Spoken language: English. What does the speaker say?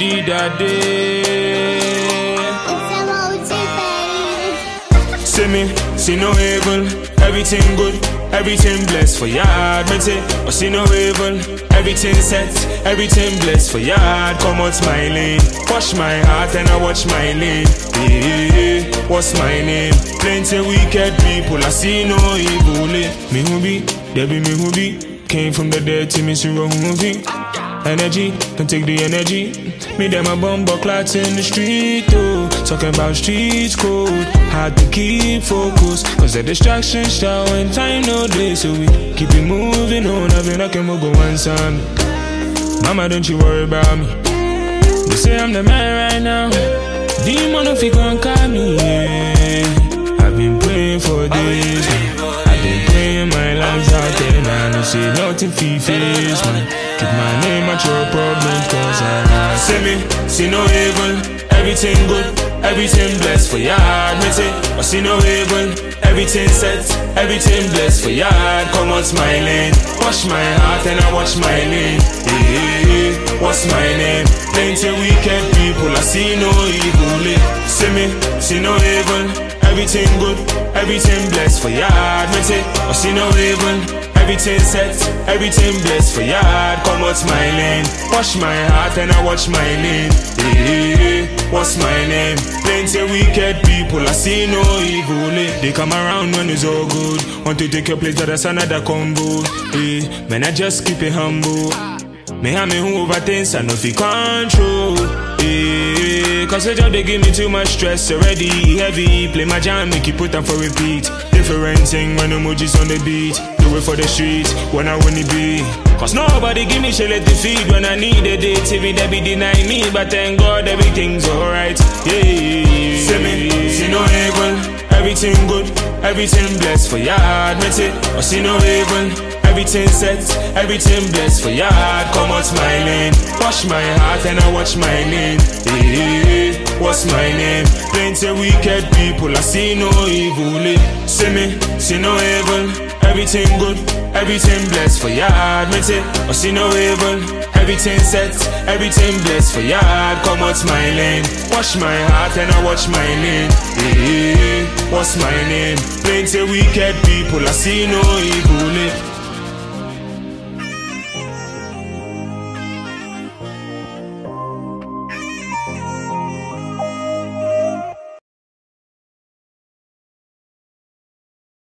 be that day. See me, see no evil, everything good, everything blessed for yard. Me say, but see no evil, everything set, everything blessed for yard. Come out smiling, wash my heart and I watch my lane. What's my name? Plenty wicked people, I see no evil. Me who be, there be me who be. Came from the dead to me, see who be. Energy, don't take the energy. Me them a bumbo clots in the street, oh. Talking about streets code. Hard to keep focus. Cause the distractions start when time no day. So we keep it moving on. I've been knocking go one son. Mama, don't you worry about me. They say I'm the man right now. Demon if you gon' call me, yeah. Fee face. Keep my name at your problem, cause I see me, see no evil. Everything good, everything blessed for yard. Me say, I see no evil. Everything set, everything blessed for yard. Come on, smiling. Wash my heart and I watch my. Yeah, what's my name? Plenty wicked people, I see no evil. See me, see no evil. Everything good, everything blessed for yard. Me say, I see no evil. Everything set, everything blessed for yard. Come out smiling. wash my heart and I watch my lane. Yeah, what's my name? Plenty wicked people, I see no evil. eh. They come around when it's all good. Want to take your place, that that's another combo. Eh, man, I just keep it humble. Me and me who over things I know fi control. Cause the job they give me too much stress already. Heavy, play my jam, make you put them for repeat. Different thing when emojis on the beat. Do it for the streets when I wanna be. Cause nobody give me shit let the feed when I need it. Tell me they be deny me, but thank God everything's alright. Yeah, see me, see no evil. Everything good, everything blessed for yard. admit it, I see no evil. Everything set, everything blessed for yard. Come out my lane, wash my heart and I watch my lane. Yeah, what's my name? Plenty wicked people, I see no evil. eh. See me, see no evil. Everything good, everything blessed for yard. Me say, I see no evil. Everything set, everything blessed for yard. Come out my lane, wash my heart and I watch my lane. Yeah, what's my name? Plenty wicked people, I see no evil. eh.